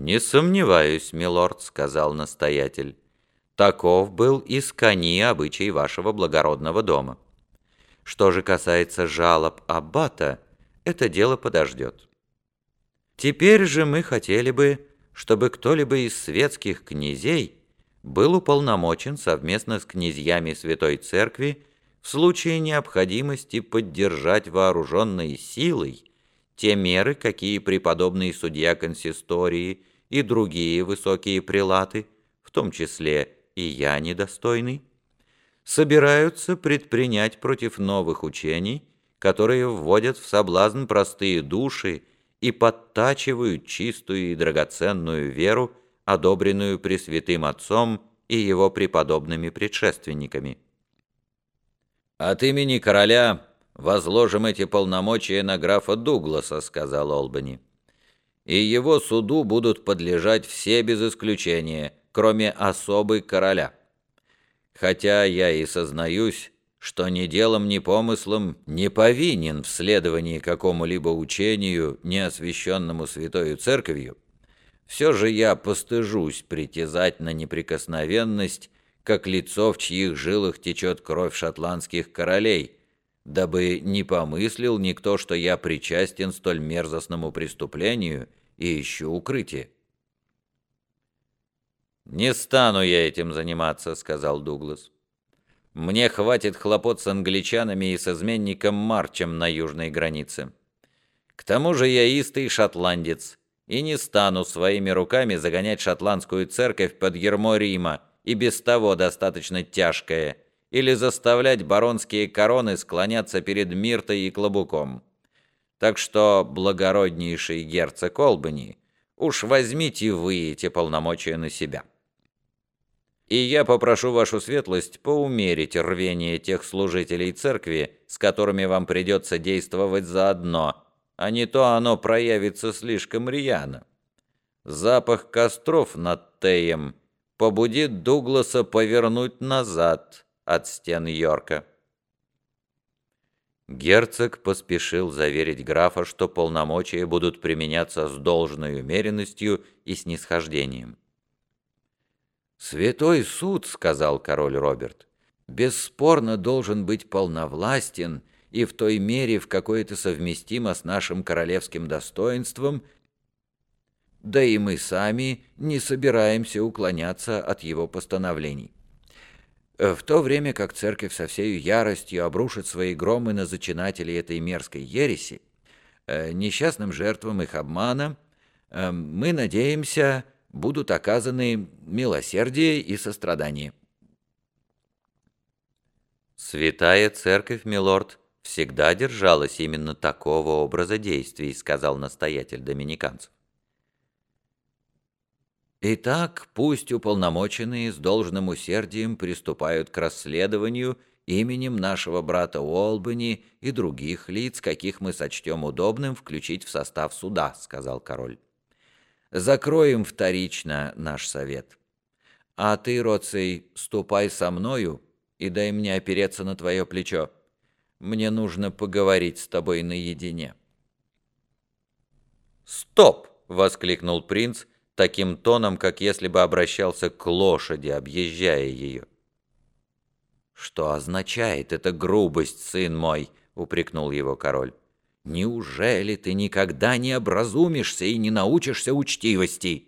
«Не сомневаюсь, милорд», — сказал настоятель. «Таков был из кони обычай вашего благородного дома. Что же касается жалоб аббата, это дело подождет. Теперь же мы хотели бы, чтобы кто-либо из светских князей был уполномочен совместно с князьями Святой Церкви в случае необходимости поддержать вооруженной силой те меры, какие преподобный судья консистории и другие высокие прилаты, в том числе и я недостойный, собираются предпринять против новых учений, которые вводят в соблазн простые души и подтачивают чистую и драгоценную веру, одобренную Пресвятым Отцом и его преподобными предшественниками. «От имени короля возложим эти полномочия на графа Дугласа», — сказал Олбани. «И его суду будут подлежать все без исключения, кроме особы короля. Хотя я и сознаюсь, что ни делом, ни помыслом не повинен в следовании какому-либо учению, не освященному Святою Церковью, все же я постыжусь притязать на неприкосновенность, как лицо, в чьих жилах течет кровь шотландских королей, дабы не помыслил никто, что я причастен столь мерзостному преступлению и ищу укрытие. «Не стану я этим заниматься», — сказал Дуглас. «Мне хватит хлопот с англичанами и с изменником Марчем на южной границе. К тому же я истый шотландец, и не стану своими руками загонять шотландскую церковь под ермо Рима, и без того достаточно тяжкое, или заставлять баронские короны склоняться перед Миртой и Клобуком. Так что, благороднейший герцог Олбани, уж возьмите вы эти полномочия на себя». И я попрошу вашу светлость поумерить рвение тех служителей церкви, с которыми вам придется действовать заодно, а не то оно проявится слишком рьяно. Запах костров над Теем побудит Дугласа повернуть назад от стен Йорка. Герцог поспешил заверить графа, что полномочия будут применяться с должной умеренностью и снисхождением. «Святой суд», — сказал король Роберт, — «бесспорно должен быть полновластен и в той мере, в какой это совместимо с нашим королевским достоинством, да и мы сами не собираемся уклоняться от его постановлений. В то время как церковь со всей яростью обрушит свои громы на зачинателей этой мерзкой ереси, э, несчастным жертвам их обмана, э, мы надеемся будут оказаны милосердие и сострадание. «Святая церковь, милорд, всегда держалась именно такого образа действий», сказал настоятель доминиканцев. Итак, пусть уполномоченные с должным усердием приступают к расследованию именем нашего брата Уолбани и других лиц, каких мы сочтем удобным включить в состав суда», — сказал король. Закроем вторично наш совет. А ты, Роций, ступай со мною и дай мне опереться на твое плечо. Мне нужно поговорить с тобой наедине». «Стоп!» — воскликнул принц таким тоном, как если бы обращался к лошади, объезжая ее. «Что означает эта грубость, сын мой?» — упрекнул его король. Неужели ты никогда не образумишься и не научишься учтивости?»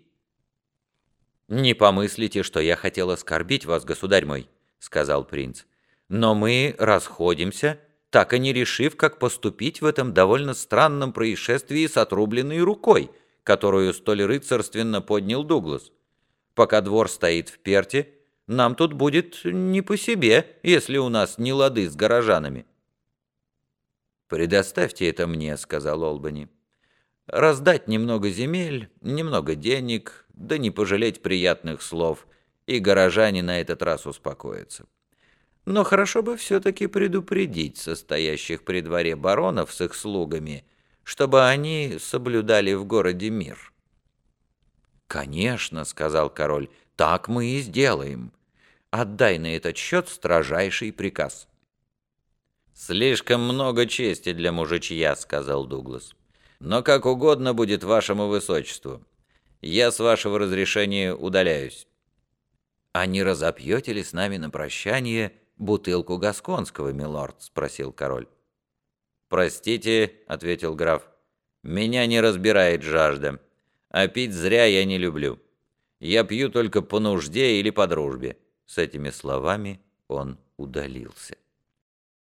«Не помыслите, что я хотел оскорбить вас, государь мой», — сказал принц. «Но мы расходимся, так и не решив, как поступить в этом довольно странном происшествии с отрубленной рукой, которую столь рыцарственно поднял Дуглас. Пока двор стоит в перте, нам тут будет не по себе, если у нас не лады с горожанами». «Предоставьте это мне», — сказал Олбани. «Раздать немного земель, немного денег, да не пожалеть приятных слов, и горожане на этот раз успокоятся. Но хорошо бы все-таки предупредить состоящих при дворе баронов с их слугами, чтобы они соблюдали в городе мир». «Конечно», — сказал король, — «так мы и сделаем. Отдай на этот счет строжайший приказ». «Слишком много чести для мужичья», — сказал Дуглас. «Но как угодно будет вашему высочеству. Я, с вашего разрешения, удаляюсь». «А не разопьете ли с нами на прощание бутылку гасконского, милорд?» — спросил король. «Простите», — ответил граф, — «меня не разбирает жажда, а пить зря я не люблю. Я пью только по нужде или по дружбе». С этими словами он удалился.